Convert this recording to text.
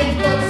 que